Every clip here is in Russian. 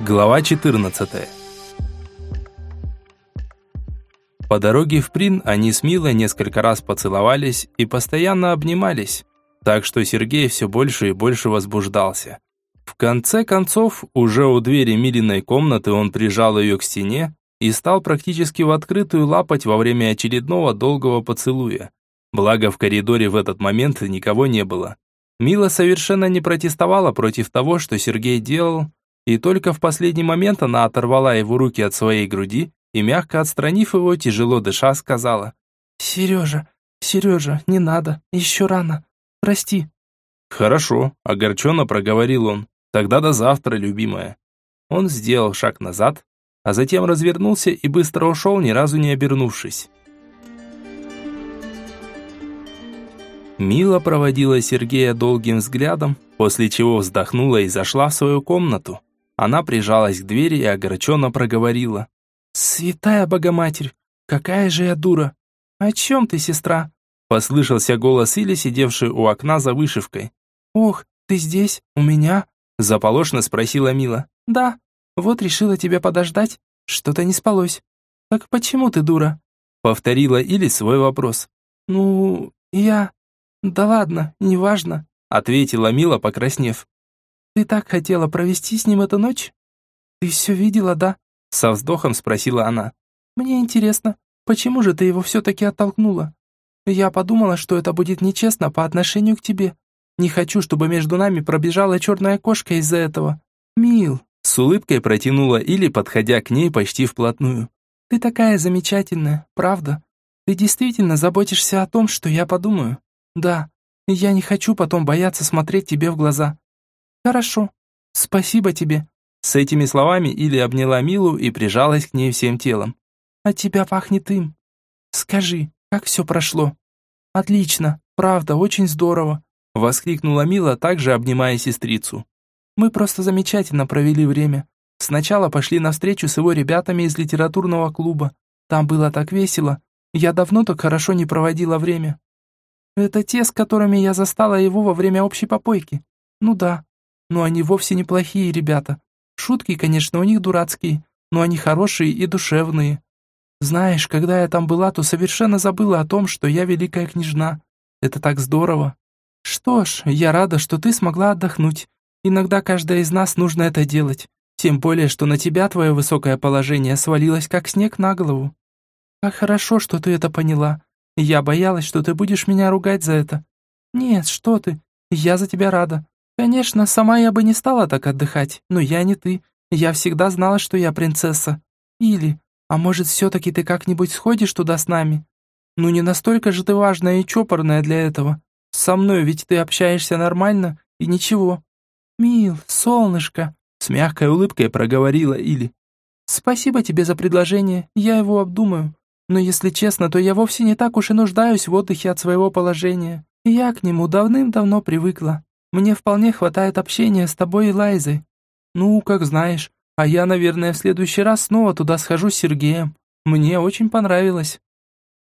Глава 14 По дороге в Прин они с Милой несколько раз поцеловались и постоянно обнимались, так что Сергей все больше и больше возбуждался. В конце концов, уже у двери Милиной комнаты он прижал ее к стене и стал практически в открытую лапать во время очередного долгого поцелуя. Благо в коридоре в этот момент никого не было. Мила совершенно не протестовала против того, что Сергей делал, и только в последний момент она оторвала его руки от своей груди и, мягко отстранив его, тяжело дыша, сказала «Сережа, Сережа, не надо, еще рано, прости». «Хорошо», – огорченно проговорил он, «тогда до завтра, любимая». Он сделал шаг назад, а затем развернулся и быстро ушел, ни разу не обернувшись. Мила проводила Сергея долгим взглядом, после чего вздохнула и зашла в свою комнату. Она прижалась к двери и огорченно проговорила. «Святая Богоматерь, какая же я дура! О чем ты, сестра?» Послышался голос Или, сидевшей у окна за вышивкой. «Ох, ты здесь? У меня?» Заполошно спросила Мила. «Да, вот решила тебя подождать. Что-то не спалось». «Так почему ты дура?» Повторила Или свой вопрос. «Ну, я...» «Да ладно, неважно», — ответила Мила, покраснев. «Ты так хотела провести с ним эту ночь?» «Ты все видела, да?» — со вздохом спросила она. «Мне интересно, почему же ты его все-таки оттолкнула? Я подумала, что это будет нечестно по отношению к тебе. Не хочу, чтобы между нами пробежала черная кошка из-за этого. Мил!» С улыбкой протянула Или, подходя к ней почти вплотную. «Ты такая замечательная, правда? Ты действительно заботишься о том, что я подумаю?» Да, я не хочу потом бояться смотреть тебе в глаза. Хорошо. Спасибо тебе. С этими словами Или обняла Милу и прижалась к ней всем телом. От тебя пахнет им. Скажи, как все прошло? Отлично, правда, очень здорово. Воскликнула Мила, также обнимая сестрицу. Мы просто замечательно провели время. Сначала пошли на встречу с его ребятами из литературного клуба. Там было так весело. Я давно так хорошо не проводила время. Это те, с которыми я застала его во время общей попойки. Ну да. Но они вовсе неплохие ребята. Шутки, конечно, у них дурацкие, но они хорошие и душевные. Знаешь, когда я там была, то совершенно забыла о том, что я великая княжна. Это так здорово. Что ж, я рада, что ты смогла отдохнуть. Иногда каждая из нас нужно это делать. Тем более, что на тебя твое высокое положение свалилось, как снег на голову. Как хорошо, что ты это поняла. Я боялась, что ты будешь меня ругать за это. Нет, что ты, я за тебя рада. Конечно, сама я бы не стала так отдыхать, но я не ты. Я всегда знала, что я принцесса. Или, а может, все-таки ты как-нибудь сходишь туда с нами? Ну не настолько же ты важная и чопорная для этого. Со мной ведь ты общаешься нормально, и ничего. Мил, солнышко, с мягкой улыбкой проговорила Или. Спасибо тебе за предложение, я его обдумаю. Но если честно, то я вовсе не так уж и нуждаюсь в отдыхе от своего положения. Я к нему давным-давно привыкла. Мне вполне хватает общения с тобой и Лайзой. Ну, как знаешь. А я, наверное, в следующий раз снова туда схожу с Сергеем. Мне очень понравилось.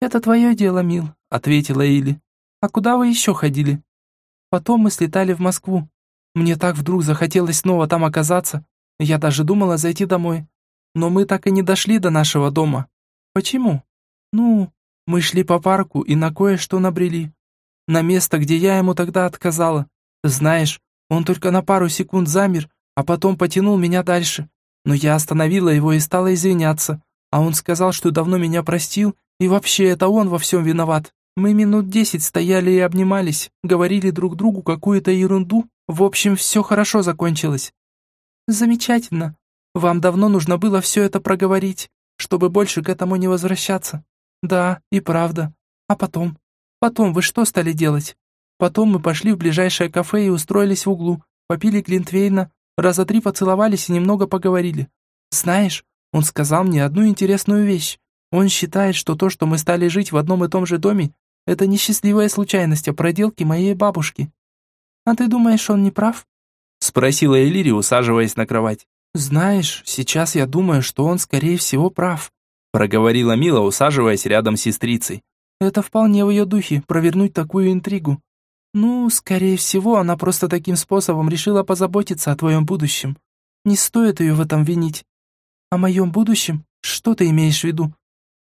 Это твое дело, Мил, ответила Или. А куда вы еще ходили? Потом мы слетали в Москву. Мне так вдруг захотелось снова там оказаться. Я даже думала зайти домой. Но мы так и не дошли до нашего дома. Почему? Ну, мы шли по парку и на кое-что набрели. На место, где я ему тогда отказала. Знаешь, он только на пару секунд замер, а потом потянул меня дальше. Но я остановила его и стала извиняться. А он сказал, что давно меня простил, и вообще это он во всем виноват. Мы минут десять стояли и обнимались, говорили друг другу какую-то ерунду. В общем, все хорошо закончилось. Замечательно. Вам давно нужно было все это проговорить чтобы больше к этому не возвращаться. Да, и правда. А потом? Потом вы что стали делать? Потом мы пошли в ближайшее кафе и устроились в углу, попили глинтвейна, раза три поцеловались и немного поговорили. Знаешь, он сказал мне одну интересную вещь. Он считает, что то, что мы стали жить в одном и том же доме, это не счастливая случайность, а проделки моей бабушки. А ты думаешь, он не прав? Спросила Элири, усаживаясь на кровать. «Знаешь, сейчас я думаю, что он, скорее всего, прав», проговорила Мила, усаживаясь рядом с сестрицей. «Это вполне в ее духе, провернуть такую интригу. Ну, скорее всего, она просто таким способом решила позаботиться о твоем будущем. Не стоит ее в этом винить. О моем будущем? Что ты имеешь в виду?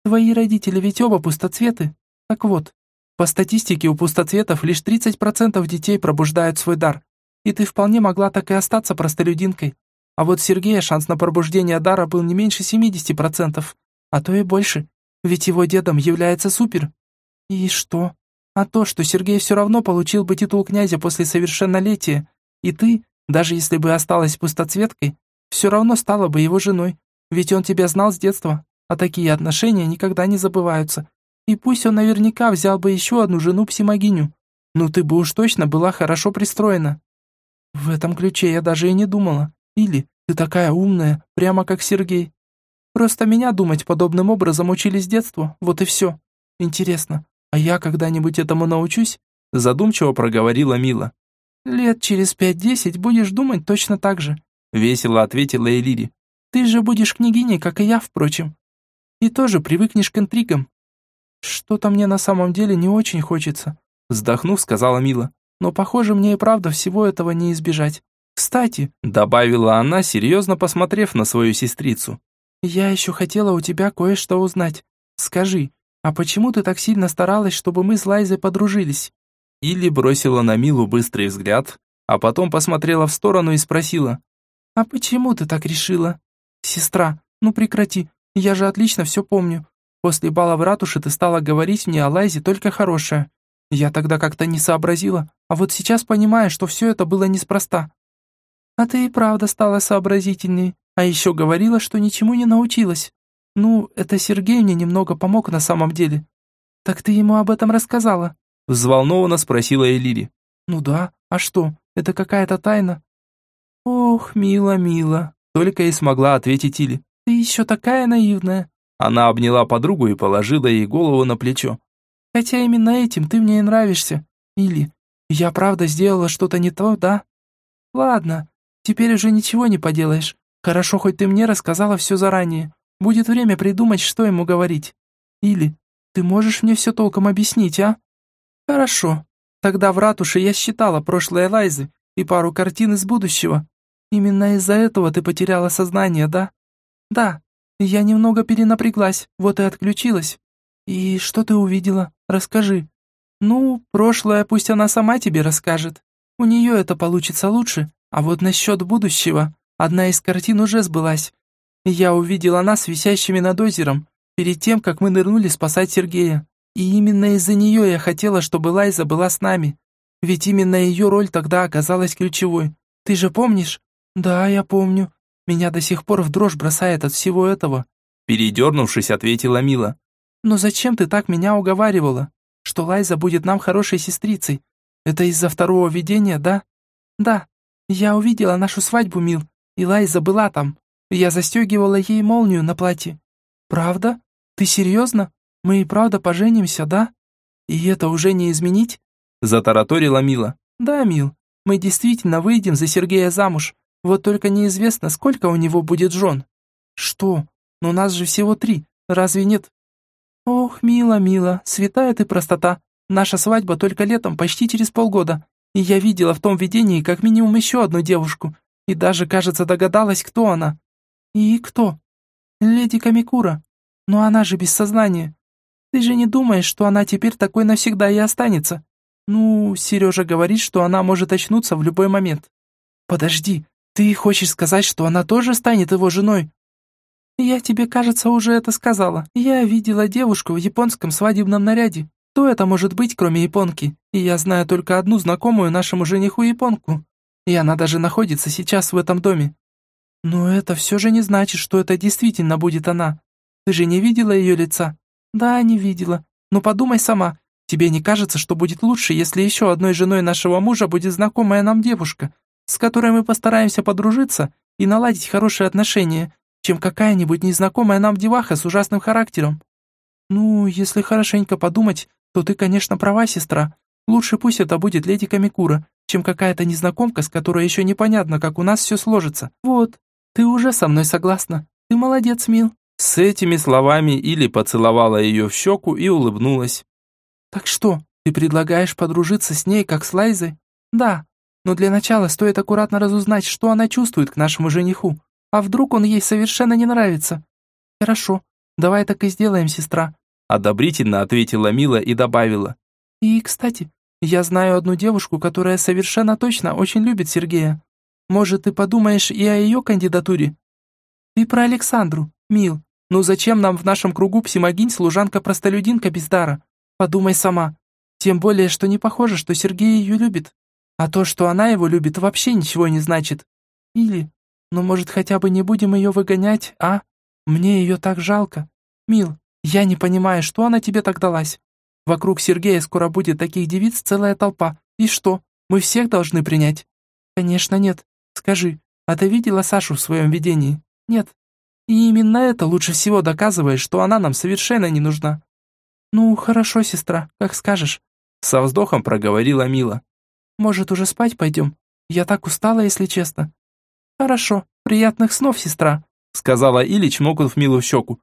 Твои родители ведь оба пустоцветы. Так вот, по статистике у пустоцветов лишь 30% детей пробуждают свой дар. И ты вполне могла так и остаться простолюдинкой. А вот Сергея шанс на пробуждение дара был не меньше 70%, а то и больше. Ведь его дедом является супер. И что? А то, что Сергей все равно получил бы титул князя после совершеннолетия, и ты, даже если бы осталась пустоцветкой, все равно стала бы его женой, ведь он тебя знал с детства, а такие отношения никогда не забываются. И пусть он наверняка взял бы еще одну жену-псимогиню, но ты бы уж точно была хорошо пристроена. В этом ключе я даже и не думала. Или ты такая умная, прямо как Сергей. Просто меня думать подобным образом учили с детства, вот и все. Интересно, а я когда-нибудь этому научусь?» Задумчиво проговорила Мила. «Лет через пять-десять будешь думать точно так же», весело ответила Элири. «Ты же будешь княгиней, как и я, впрочем. И тоже привыкнешь к интригам». «Что-то мне на самом деле не очень хочется», вздохнув, сказала Мила. «Но, похоже, мне и правда всего этого не избежать. Кстати», добавила она, серьезно посмотрев на свою сестрицу, «Я еще хотела у тебя кое-что узнать. Скажи, а почему ты так сильно старалась, чтобы мы с Лайзой подружились?» Или бросила на Милу быстрый взгляд, а потом посмотрела в сторону и спросила. «А почему ты так решила?» «Сестра, ну прекрати, я же отлично все помню. После бала в ратуше ты стала говорить мне о Лайзе только хорошее. Я тогда как-то не сообразила, а вот сейчас понимаю, что все это было неспроста». «А ты и правда стала сообразительней», а еще говорила, что ничему не научилась. Ну, это Сергей мне немного помог на самом деле. Так ты ему об этом рассказала? Взволнованно спросила Элири. Ну да, а что, это какая-то тайна? Ох, мила, мила, только и смогла ответить Или. Ты еще такая наивная. Она обняла подругу и положила ей голову на плечо. Хотя именно этим ты мне и нравишься. Или, я правда сделала что-то не то, да? Ладно, теперь уже ничего не поделаешь. Хорошо, хоть ты мне рассказала все заранее. Будет время придумать, что ему говорить. Или ты можешь мне все толком объяснить, а? Хорошо. Тогда в ратуше я считала прошлое Лайзы и пару картин из будущего. Именно из-за этого ты потеряла сознание, да? Да. Я немного перенапряглась, вот и отключилась. И что ты увидела? Расскажи. Ну, прошлое пусть она сама тебе расскажет. У нее это получится лучше, а вот насчет будущего Одна из картин уже сбылась. Я увидела нас висящими над озером, перед тем, как мы нырнули спасать Сергея. И именно из-за нее я хотела, чтобы Лайза была с нами. Ведь именно ее роль тогда оказалась ключевой. Ты же помнишь? Да, я помню. Меня до сих пор в дрожь бросает от всего этого. Передернувшись, ответила Мила. Но зачем ты так меня уговаривала? Что Лайза будет нам хорошей сестрицей? Это из-за второго видения, да? Да. Я увидела нашу свадьбу, Мил, и Лайза была там. Я застегивала ей молнию на платье. Правда? Ты серьезно? Мы и правда поженимся, да? И это уже не изменить? Затараторила Мила. Да, Мил, мы действительно выйдем за Сергея замуж. Вот только неизвестно, сколько у него будет жен. Что? Но нас же всего три, разве нет? Ох, Мила, Мила, святая ты простота. Наша свадьба только летом, почти через полгода. И я видела в том видении как минимум еще одну девушку. И даже, кажется, догадалась, кто она. И кто? Леди Камикура. Но она же без сознания. Ты же не думаешь, что она теперь такой навсегда и останется? Ну, Сережа говорит, что она может очнуться в любой момент. Подожди, ты хочешь сказать, что она тоже станет его женой? Я тебе, кажется, уже это сказала. Я видела девушку в японском свадебном наряде. Кто это может быть, кроме японки? И я знаю только одну знакомую нашему жениху японку и она даже находится сейчас в этом доме. Но это все же не значит, что это действительно будет она. Ты же не видела ее лица? Да, не видела. Но подумай сама, тебе не кажется, что будет лучше, если еще одной женой нашего мужа будет знакомая нам девушка, с которой мы постараемся подружиться и наладить хорошие отношения, чем какая-нибудь незнакомая нам деваха с ужасным характером? Ну, если хорошенько подумать, то ты, конечно, права, сестра. Лучше пусть это будет леди Камикура, чем какая-то незнакомка, с которой еще непонятно, как у нас все сложится. Вот, ты уже со мной согласна. Ты молодец, Мил». С этими словами Или поцеловала ее в щеку и улыбнулась. «Так что, ты предлагаешь подружиться с ней, как с Лайзой?» «Да. Но для начала стоит аккуратно разузнать, что она чувствует к нашему жениху. А вдруг он ей совершенно не нравится? Хорошо, давай так и сделаем, сестра. Одобрительно ответила Мила и добавила. И, кстати, я знаю одну девушку, которая совершенно точно очень любит Сергея. Может, ты подумаешь и о ее кандидатуре? Ты про Александру, Мил. Ну зачем нам в нашем кругу псимогинь служанка-простолюдинка без дара? Подумай сама. Тем более, что не похоже, что Сергей ее любит. А то, что она его любит, вообще ничего не значит. Или, ну, может, хотя бы не будем ее выгонять, а? Мне ее так жалко. Мил, я не понимаю, что она тебе так далась. Вокруг Сергея скоро будет таких девиц целая толпа. И что, мы всех должны принять? Конечно, нет. Скажи, а ты видела Сашу в своем видении? Нет. И именно это лучше всего доказывает, что она нам совершенно не нужна. Ну, хорошо, сестра, как скажешь. Со вздохом проговорила Мила. Может, уже спать пойдем? Я так устала, если честно». «Хорошо, приятных снов, сестра», — сказала Ильич, мокнув Милу в щеку.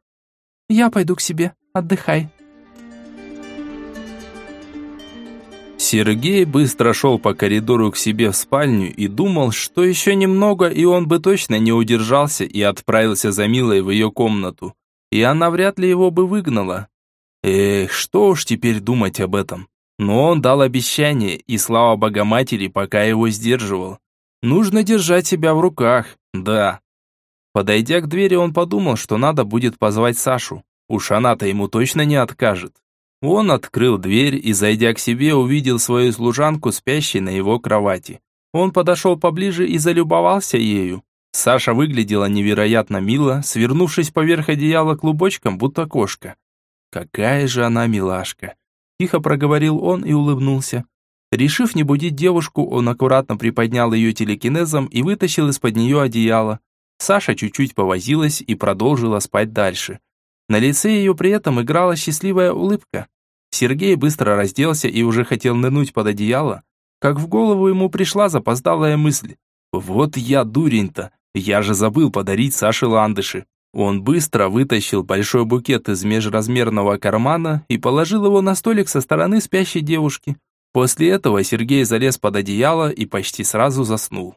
«Я пойду к себе, отдыхай». Сергей быстро шел по коридору к себе в спальню и думал, что еще немного, и он бы точно не удержался и отправился за Милой в ее комнату. И она вряд ли его бы выгнала. Эх, что уж теперь думать об этом. Но он дал обещание, и слава Богоматери пока его сдерживал. Нужно держать себя в руках, да. Подойдя к двери, он подумал, что надо будет позвать Сашу. Уж она-то ему точно не откажет. Он открыл дверь и, зайдя к себе, увидел свою служанку, спящей на его кровати. Он подошел поближе и залюбовался ею. Саша выглядела невероятно мило, свернувшись поверх одеяла клубочком, будто кошка. Какая же она милашка. Тихо проговорил он и улыбнулся. Решив не будить девушку, он аккуратно приподнял ее телекинезом и вытащил из-под нее одеяло. Саша чуть-чуть повозилась и продолжила спать дальше. На лице ее при этом играла счастливая улыбка. Сергей быстро разделся и уже хотел нырнуть под одеяло, как в голову ему пришла запоздалая мысль. «Вот я дурень-то, я же забыл подарить Саше ландыши». Он быстро вытащил большой букет из межразмерного кармана и положил его на столик со стороны спящей девушки. После этого Сергей залез под одеяло и почти сразу заснул.